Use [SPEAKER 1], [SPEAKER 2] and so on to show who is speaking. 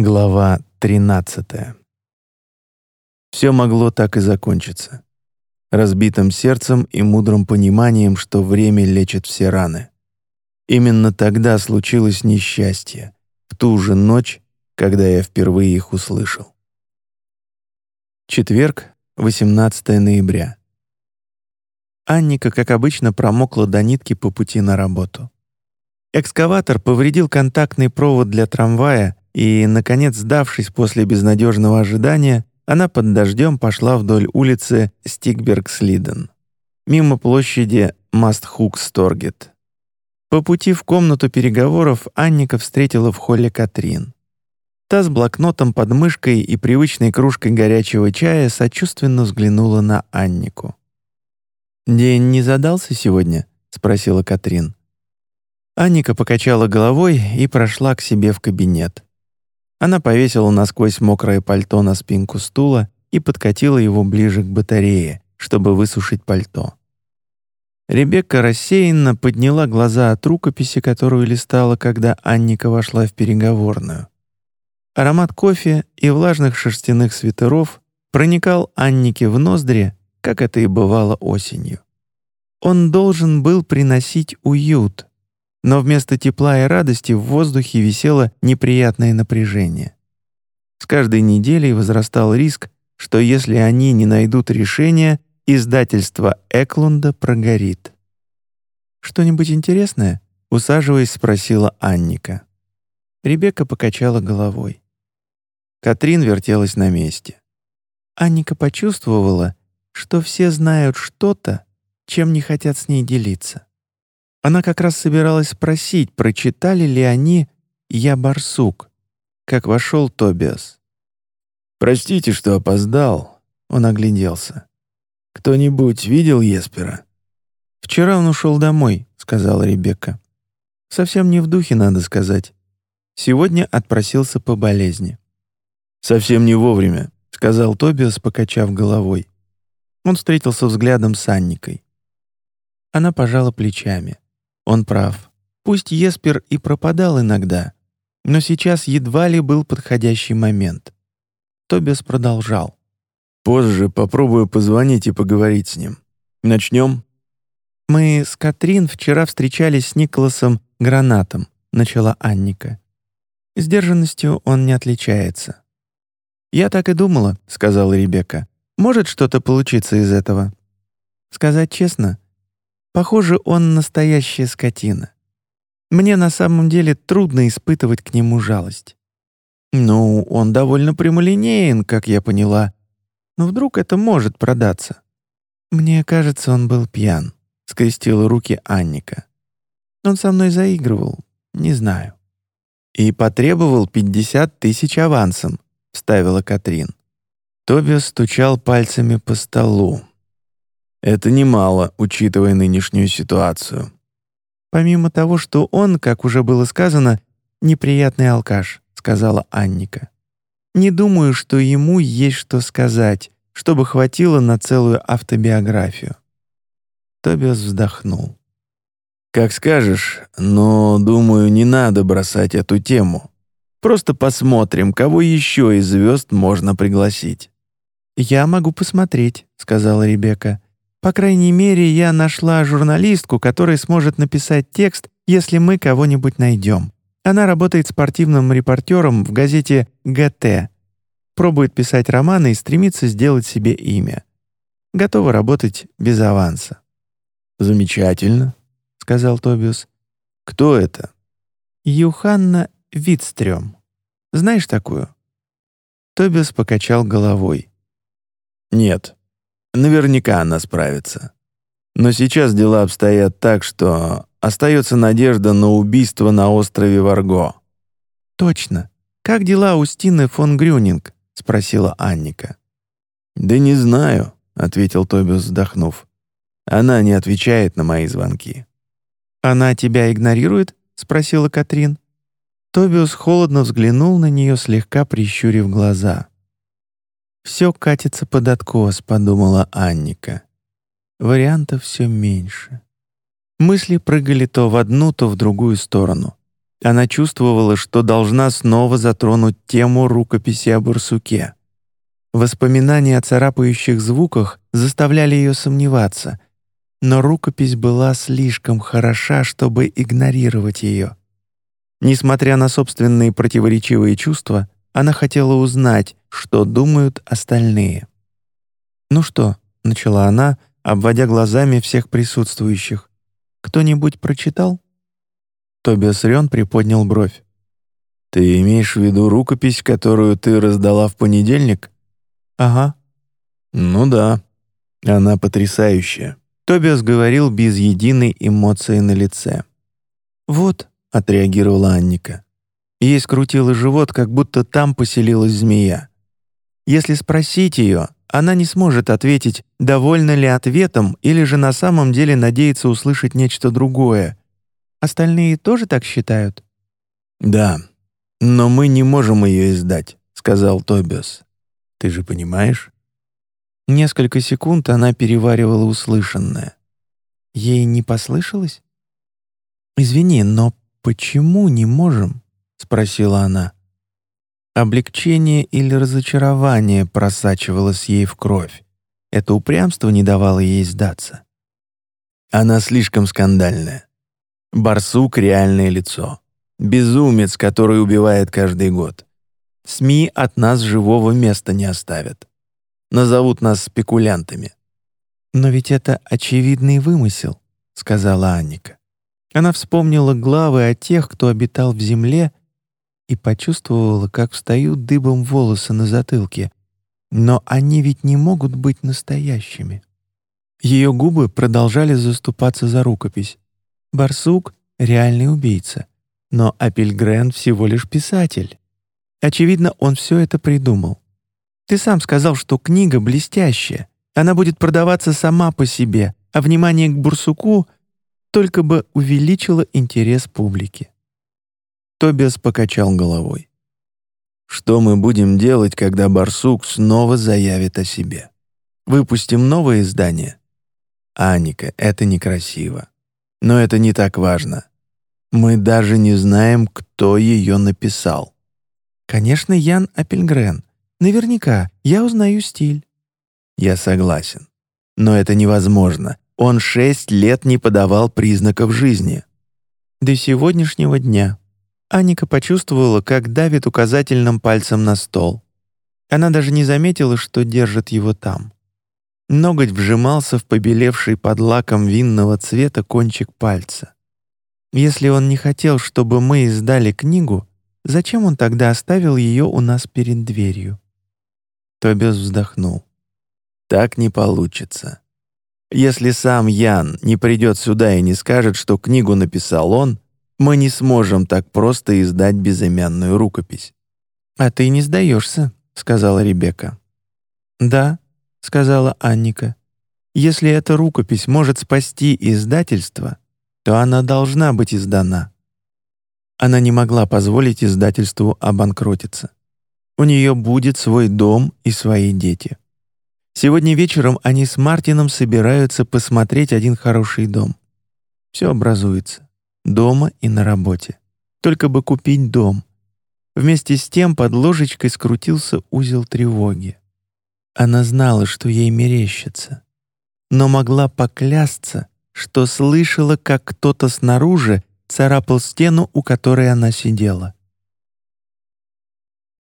[SPEAKER 1] Глава 13. Все могло так и закончиться. Разбитым сердцем и мудрым пониманием, что время лечит все раны. Именно тогда случилось несчастье, в ту же ночь, когда я впервые их услышал. Четверг, 18 ноября. Анника, как обычно, промокла до нитки по пути на работу. Экскаватор повредил контактный провод для трамвая, и, наконец, сдавшись после безнадежного ожидания, она под дождем пошла вдоль улицы Стикберг-Слиден, мимо площади Мастхук-Сторгет. По пути в комнату переговоров Анника встретила в холле Катрин. Та с блокнотом под мышкой и привычной кружкой горячего чая сочувственно взглянула на Аннику. «День не задался сегодня?» — спросила Катрин. Анника покачала головой и прошла к себе в кабинет. Она повесила насквозь мокрое пальто на спинку стула и подкатила его ближе к батарее, чтобы высушить пальто. Ребекка рассеянно подняла глаза от рукописи, которую листала, когда Анника вошла в переговорную. Аромат кофе и влажных шерстяных свитеров проникал Аннике в ноздри, как это и бывало осенью. Он должен был приносить уют, но вместо тепла и радости в воздухе висело неприятное напряжение. С каждой неделей возрастал риск, что если они не найдут решения, издательство Эклунда прогорит. «Что-нибудь интересное?» — усаживаясь, спросила Анника. Ребекка покачала головой. Катрин вертелась на месте. Анника почувствовала, что все знают что-то, чем не хотят с ней делиться. Она как раз собиралась спросить, прочитали ли они «Я барсук», как вошел Тобиас.
[SPEAKER 2] «Простите, что опоздал», — он огляделся. «Кто-нибудь видел Еспера?»
[SPEAKER 1] «Вчера он ушел домой», — сказала Ребекка. «Совсем не в духе, надо сказать. Сегодня отпросился по болезни».
[SPEAKER 2] «Совсем не вовремя», — сказал Тобиас, покачав головой.
[SPEAKER 1] Он встретился взглядом с Анникой. Она пожала плечами. Он прав. Пусть Еспер и пропадал иногда, но сейчас едва ли был подходящий момент. Тобиас продолжал.
[SPEAKER 2] «Позже попробую позвонить и поговорить с ним. Начнем?»
[SPEAKER 1] «Мы с Катрин вчера встречались с Николасом Гранатом», — начала Анника. Сдержанностью он не отличается. «Я так и думала», — сказала Ребекка. «Может что-то получиться из этого?» «Сказать честно, Похоже, он настоящая скотина. Мне на самом деле трудно испытывать к нему жалость. Ну, он довольно прямолинеен, как я поняла. Но вдруг это может продаться? Мне кажется, он был пьян, — скрестила руки Анника. Он со мной заигрывал, не знаю. И потребовал пятьдесят тысяч авансом, — вставила Катрин. Тобиас стучал пальцами по столу.
[SPEAKER 2] Это немало, учитывая нынешнюю ситуацию.
[SPEAKER 1] Помимо того, что он, как уже было сказано, неприятный алкаш, сказала Анника. Не думаю, что ему есть что сказать, чтобы хватило на целую автобиографию. Тобиас вздохнул.
[SPEAKER 2] «Как скажешь, но, думаю, не надо бросать эту тему. Просто посмотрим, кого еще из звезд можно пригласить».
[SPEAKER 1] «Я могу посмотреть», — сказала Ребекка. По крайней мере, я нашла журналистку, которая сможет написать текст, если мы кого-нибудь найдем. Она работает спортивным репортером в газете «ГТ». Пробует писать романы и стремится сделать себе имя. Готова работать без аванса.
[SPEAKER 2] «Замечательно», — сказал Тобиус. «Кто это?»
[SPEAKER 1] «Юханна Витстрём. Знаешь такую?» Тобиас покачал головой.
[SPEAKER 2] «Нет». Наверняка она справится. Но сейчас дела обстоят так, что остается надежда на убийство на острове Варго.
[SPEAKER 1] «Точно. Как дела у Стины фон Грюнинг?» — спросила Анника.
[SPEAKER 2] «Да не знаю», — ответил Тобиус, вздохнув. «Она не отвечает на мои звонки».
[SPEAKER 1] «Она тебя игнорирует?» — спросила Катрин. Тобиус холодно взглянул на нее, слегка прищурив глаза. «Все катится под откос», — подумала Анника. Вариантов все меньше. Мысли прыгали то в одну, то в другую сторону. Она чувствовала, что должна снова затронуть тему рукописи о барсуке. Воспоминания о царапающих звуках заставляли ее сомневаться, но рукопись была слишком хороша, чтобы игнорировать ее. Несмотря на собственные противоречивые чувства, она хотела узнать, что думают остальные. «Ну что?» — начала она, обводя глазами всех присутствующих. «Кто-нибудь прочитал?» Тобиас Рен приподнял бровь.
[SPEAKER 2] «Ты имеешь в виду рукопись, которую ты раздала в понедельник?»
[SPEAKER 1] «Ага».
[SPEAKER 2] «Ну да. Она потрясающая».
[SPEAKER 1] Тобиас говорил без единой эмоции на лице. «Вот», — отреагировала Анника. Ей скрутило живот, как будто там поселилась змея. Если спросить ее, она не сможет ответить, довольна ли ответом или же на самом деле надеется услышать нечто другое. Остальные тоже так считают?
[SPEAKER 2] «Да, но мы не можем ее издать», — сказал Тобиас. «Ты же понимаешь?»
[SPEAKER 1] Несколько секунд она переваривала услышанное. Ей не послышалось? «Извини, но почему не можем?» — спросила она. Облегчение или разочарование просачивалось ей в кровь. Это упрямство не давало ей сдаться.
[SPEAKER 2] Она слишком скандальная. Барсук — реальное лицо. Безумец, который убивает каждый год. СМИ от нас живого места не оставят. Назовут нас спекулянтами.
[SPEAKER 1] «Но ведь это очевидный вымысел», — сказала Анника. Она вспомнила главы о тех, кто обитал в земле, и почувствовала, как встают дыбом волосы на затылке. Но они ведь не могут быть настоящими. Ее губы продолжали заступаться за рукопись. Барсук — реальный убийца, но Апельгрен всего лишь писатель. Очевидно, он все это придумал. Ты сам сказал, что книга блестящая. Она будет продаваться сама по себе, а внимание к Бурсуку только бы увеличило интерес публики.
[SPEAKER 2] Тобиас покачал головой. «Что мы будем делать, когда барсук снова заявит о себе? Выпустим новое издание?» «Аника, это некрасиво. Но это не так важно. Мы даже не знаем, кто ее написал».
[SPEAKER 1] «Конечно, Ян Апельгрен. Наверняка. Я узнаю стиль».
[SPEAKER 2] «Я согласен. Но это невозможно. Он шесть лет не подавал признаков жизни».
[SPEAKER 1] «До сегодняшнего дня», Аника почувствовала, как давит указательным пальцем на стол. Она даже не заметила, что держит его там. Ноготь вжимался в побелевший под лаком винного цвета кончик пальца. Если он не хотел, чтобы мы издали книгу, зачем он тогда оставил ее у нас перед дверью? Тобиас вздохнул.
[SPEAKER 2] «Так не получится. Если сам Ян не придет сюда и не скажет, что книгу написал он, мы не сможем так просто издать безымянную рукопись».
[SPEAKER 1] «А ты не сдаешься», — сказала Ребекка. «Да», — сказала Анника. «Если эта рукопись может спасти издательство, то она должна быть издана». Она не могла позволить издательству обанкротиться. У нее будет свой дом и свои дети. Сегодня вечером они с Мартином собираются посмотреть один хороший дом. Все образуется дома и на работе. Только бы купить дом. Вместе с тем под ложечкой скрутился узел тревоги. Она знала, что ей мерещится, но могла поклясться, что слышала, как кто-то снаружи царапал стену, у которой она сидела.